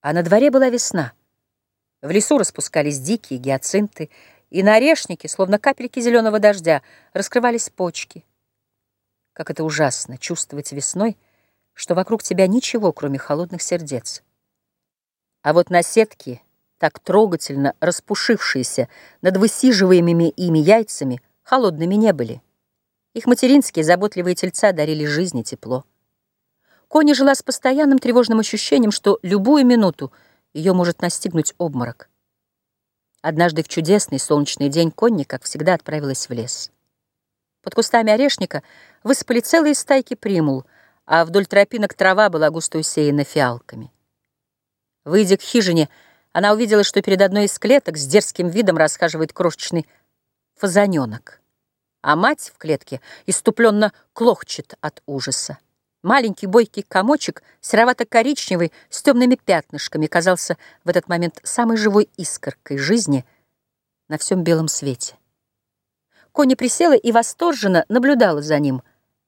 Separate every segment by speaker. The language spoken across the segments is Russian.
Speaker 1: А на дворе была весна. В лесу распускались дикие гиацинты, и на орешнике, словно капельки зеленого дождя, раскрывались почки. Как это ужасно чувствовать весной, что вокруг тебя ничего, кроме холодных сердец. А вот на сетке, так трогательно распушившиеся над высиживаемыми ими яйцами, холодными не были. Их материнские заботливые тельца дарили жизни тепло. Кони жила с постоянным тревожным ощущением, что любую минуту ее может настигнуть обморок. Однажды в чудесный солнечный день Конни, как всегда, отправилась в лес. Под кустами орешника высыпали целые стайки примул, а вдоль тропинок трава была густо усеяна фиалками. Выйдя к хижине, она увидела, что перед одной из клеток с дерзким видом расхаживает крошечный фазаненок, а мать в клетке иступленно клохчет от ужаса. Маленький бойкий комочек, серовато-коричневый, с темными пятнышками, казался в этот момент самой живой искоркой жизни на всем белом свете. Коня присела и восторженно наблюдала за ним.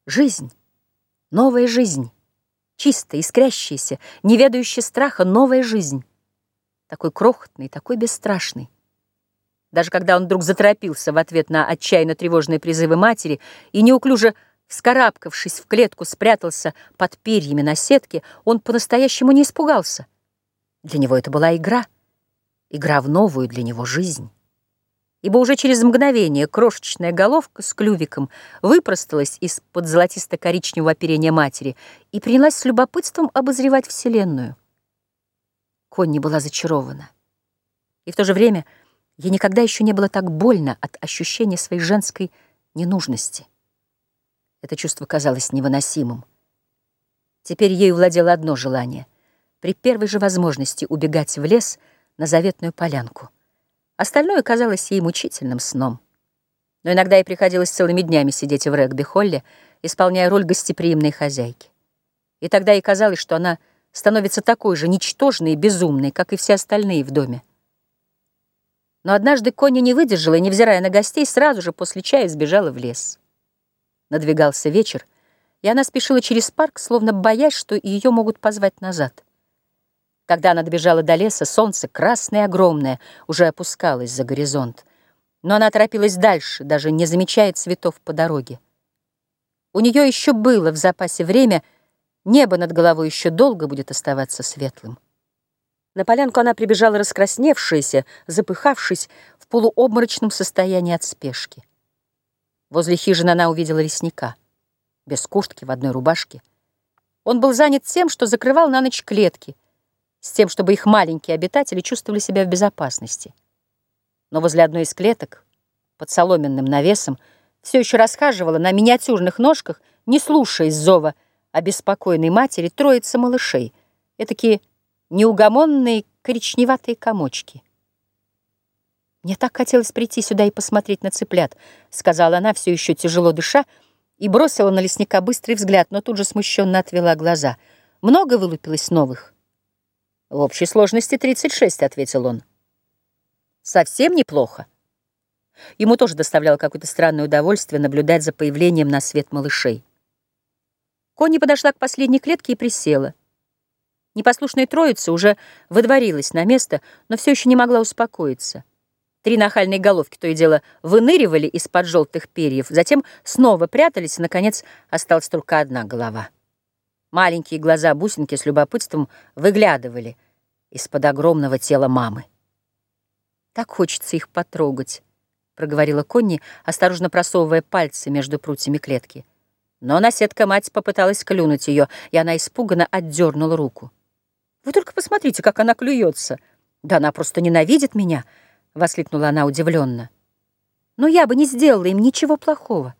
Speaker 1: Жизнь, новая жизнь, чистая, искрящаяся, не ведающая страха, новая жизнь. Такой крохотный, такой бесстрашный. Даже когда он вдруг заторопился в ответ на отчаянно тревожные призывы матери и неуклюже Вскарабкавшись в клетку, спрятался под перьями на сетке, он по-настоящему не испугался. Для него это была игра, игра в новую для него жизнь. Ибо уже через мгновение крошечная головка с клювиком выпросталась из-под золотисто-коричневого оперения матери и принялась с любопытством обозревать Вселенную. Конни была зачарована. И в то же время ей никогда еще не было так больно от ощущения своей женской ненужности. Это чувство казалось невыносимым. Теперь ею владело одно желание — при первой же возможности убегать в лес на заветную полянку. Остальное казалось ей мучительным сном. Но иногда ей приходилось целыми днями сидеть в регби-холле, исполняя роль гостеприимной хозяйки. И тогда ей казалось, что она становится такой же ничтожной и безумной, как и все остальные в доме. Но однажды Коня не выдержала и, невзирая на гостей, сразу же после чая сбежала в лес. Надвигался вечер, и она спешила через парк, словно боясь, что ее могут позвать назад. Когда она добежала до леса, солнце, красное и огромное, уже опускалось за горизонт. Но она торопилась дальше, даже не замечая цветов по дороге. У нее еще было в запасе время, небо над головой еще долго будет оставаться светлым. На полянку она прибежала раскрасневшаяся, запыхавшись, в полуобморочном состоянии от спешки. Возле хижины она увидела лесника, без куртки, в одной рубашке. Он был занят тем, что закрывал на ночь клетки, с тем, чтобы их маленькие обитатели чувствовали себя в безопасности. Но возле одной из клеток, под соломенным навесом, все еще расхаживала на миниатюрных ножках, не слушаясь зова обеспокоенной матери, троица малышей, этакие неугомонные коричневатые комочки — «Мне так хотелось прийти сюда и посмотреть на цыплят», — сказала она, все еще тяжело дыша, и бросила на лесника быстрый взгляд, но тут же смущенно отвела глаза. «Много вылупилось новых?» «В общей сложности 36», — ответил он. «Совсем неплохо». Ему тоже доставляло какое-то странное удовольствие наблюдать за появлением на свет малышей. Конни подошла к последней клетке и присела. Непослушная троица уже выдворилась на место, но все еще не могла успокоиться. Три нахальные головки то и дело выныривали из-под желтых перьев, затем снова прятались, и, наконец, осталась только одна голова. Маленькие глаза бусинки с любопытством выглядывали из-под огромного тела мамы. «Так хочется их потрогать», — проговорила Конни, осторожно просовывая пальцы между прутьями клетки. Но наседка-мать попыталась клюнуть ее, и она испуганно отдернула руку. «Вы только посмотрите, как она клюется! Да она просто ненавидит меня!» — воскликнула она удивленно. «Но я бы не сделала им ничего плохого.